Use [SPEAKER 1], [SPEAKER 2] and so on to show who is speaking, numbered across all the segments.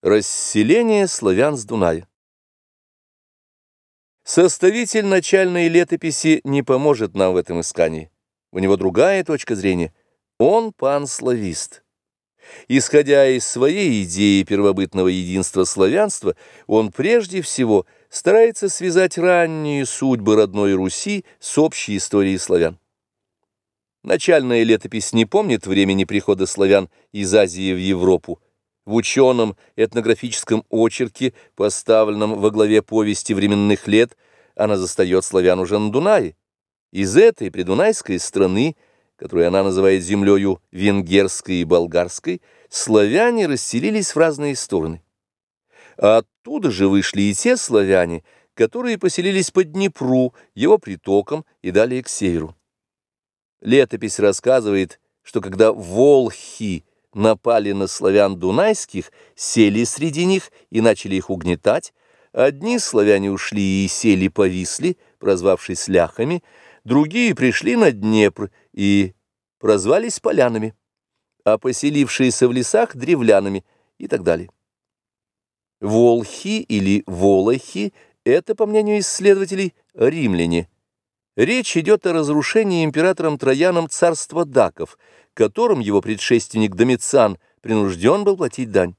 [SPEAKER 1] Расселение славян с Дуная. Составитель начальной летописи не поможет нам в этом искании. У него другая точка зрения. Он панславист. Исходя из своей идеи первобытного единства славянства, он прежде всего старается связать ранние судьбы родной Руси с общей историей славян. Начальная летопись не помнит времени прихода славян из Азии в Европу, в ученом этнографическом очерке, поставленном во главе повести временных лет, она застает славян уже на Дунае. Из этой придунайской страны, которую она называет землею венгерской и болгарской, славяне расселились в разные стороны. А оттуда же вышли и те славяне, которые поселились по Днепру, его притокам и далее к северу. Летопись рассказывает, что когда волхи напали на славян дунайских, сели среди них и начали их угнетать. Одни славяне ушли и сели повисли, прозвавшись ляхами, другие пришли на Днепр и прозвались полянами, а поселившиеся в лесах – древлянами и так далее. Волхи или волохи – это, по мнению исследователей, римляне – Речь идет о разрушении императором Трояном царства даков, которым его предшественник Домициан принужден был платить дань.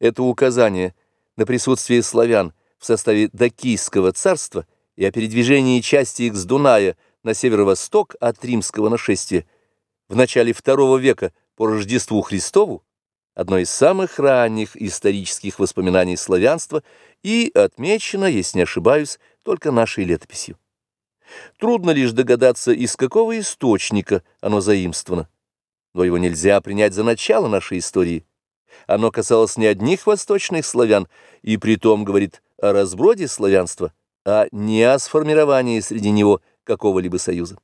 [SPEAKER 1] Это указание на присутствие славян в составе Дакийского царства и о передвижении части их с Дуная на северо-восток от римского нашествия в начале II века по Рождеству Христову одно из самых ранних исторических воспоминаний славянства и отмечено, если не ошибаюсь, только нашей летописью. Трудно лишь догадаться, из какого источника оно заимствовано. Но его нельзя принять за начало нашей истории. Оно касалось не одних восточных славян, и притом говорит о разброде славянства, а не о сформировании среди него какого-либо союза.